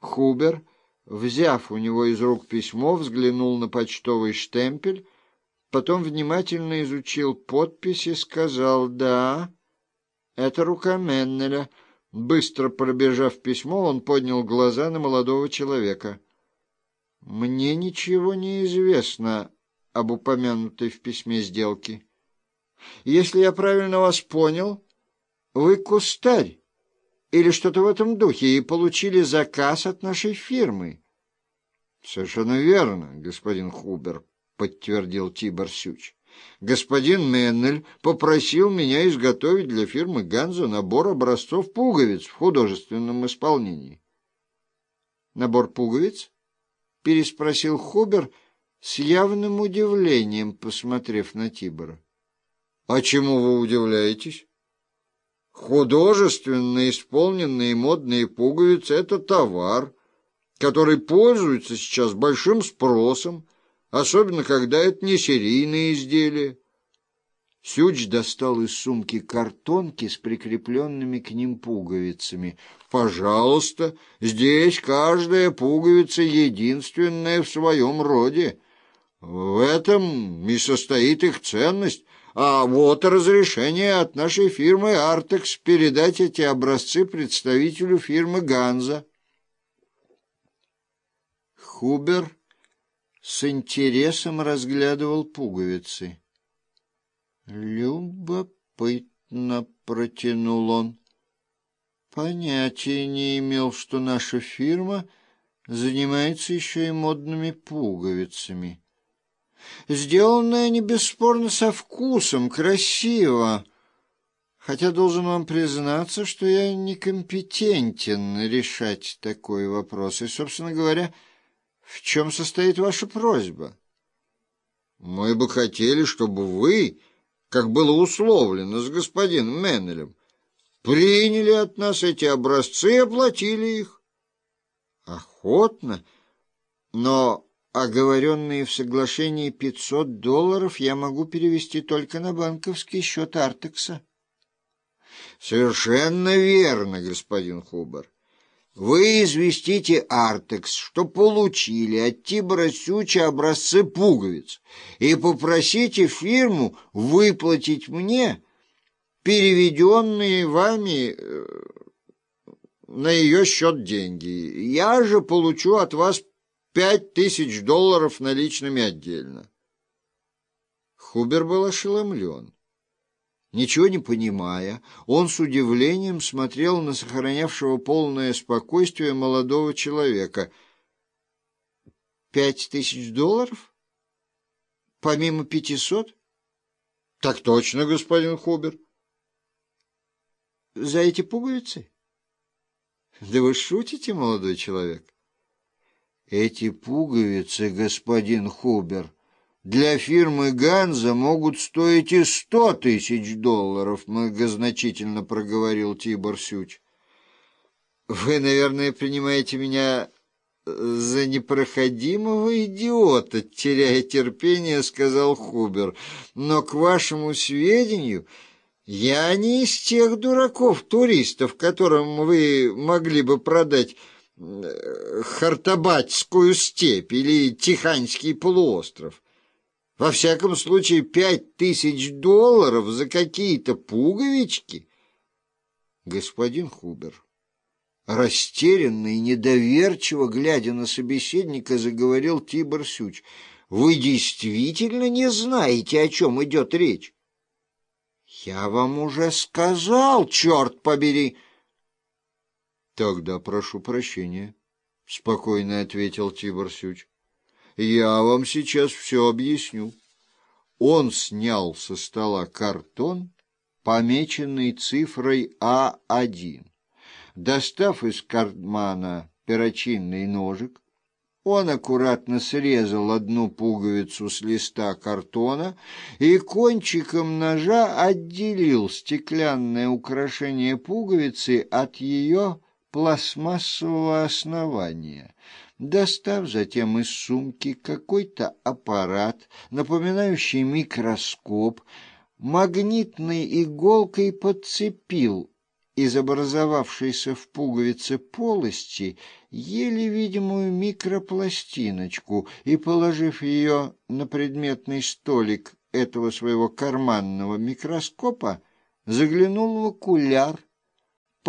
Хубер, взяв у него из рук письмо, взглянул на почтовый штемпель, потом внимательно изучил подпись и сказал «Да, это рука Меннеля». Быстро пробежав письмо, он поднял глаза на молодого человека. «Мне ничего не известно об упомянутой в письме сделке. Если я правильно вас понял, вы кустарь или что-то в этом духе и получили заказ от нашей фирмы». «Совершенно верно, господин Хубер», — подтвердил Тибор Сюч. Господин Меннель попросил меня изготовить для фирмы Ганза набор образцов пуговиц в художественном исполнении. «Набор пуговиц?» — переспросил Хубер с явным удивлением, посмотрев на Тибора. «А чему вы удивляетесь?» Художественно исполненные модные пуговицы — это товар, который пользуется сейчас большим спросом, особенно когда это не серийные изделия. Сюч достал из сумки картонки с прикрепленными к ним пуговицами. «Пожалуйста, здесь каждая пуговица единственная в своем роде. В этом и состоит их ценность. А вот разрешение от нашей фирмы «Артекс» передать эти образцы представителю фирмы «Ганза». Хубер с интересом разглядывал пуговицы. «Любопытно», — протянул он. «Понятия не имел, что наша фирма занимается еще и модными пуговицами. Сделанные они бесспорно со вкусом, красиво, хотя должен вам признаться, что я некомпетентен решать такой вопрос, и, собственно говоря, — в чем состоит ваша просьба? Мы бы хотели, чтобы вы, как было условлено с господином Меннелем, приняли от нас эти образцы и оплатили их. Охотно, но оговоренные в соглашении 500 долларов я могу перевести только на банковский счет Артекса. Совершенно верно, господин Хубер. Вы известите Артекс, что получили от Тибора Сюча образцы пуговиц, и попросите фирму выплатить мне переведенные вами э, на ее счет деньги. Я же получу от вас пять тысяч долларов наличными отдельно. Хубер был ошеломлен. Ничего не понимая, он с удивлением смотрел на сохранявшего полное спокойствие молодого человека. «Пять тысяч долларов? Помимо пятисот?» «Так точно, господин Хубер». «За эти пуговицы?» «Да вы шутите, молодой человек?» «Эти пуговицы, господин Хубер...» для фирмы «Ганза» могут стоить и сто тысяч долларов, — многозначительно проговорил Тибор Сюч. — Вы, наверное, принимаете меня за непроходимого идиота, теряя терпение, — сказал Хубер. — Но, к вашему сведению, я не из тех дураков-туристов, которым вы могли бы продать э, Хартабатскую степь или Тиханский полуостров. Во всяком случае, пять тысяч долларов за какие-то пуговички. Господин Хубер, растерянный и недоверчиво, глядя на собеседника, заговорил Тибор Сюч. Вы действительно не знаете, о чем идет речь? Я вам уже сказал, черт побери. Тогда прошу прощения, — спокойно ответил Тибор Сюч. Я вам сейчас все объясню. Он снял со стола картон, помеченный цифрой А1. Достав из кармана перочинный ножик, он аккуратно срезал одну пуговицу с листа картона и кончиком ножа отделил стеклянное украшение пуговицы от ее пластмассового основания. Достав затем из сумки какой-то аппарат, напоминающий микроскоп, магнитной иголкой подцепил из образовавшейся в пуговице полости еле видимую микропластиночку и, положив ее на предметный столик этого своего карманного микроскопа, заглянул в окуляр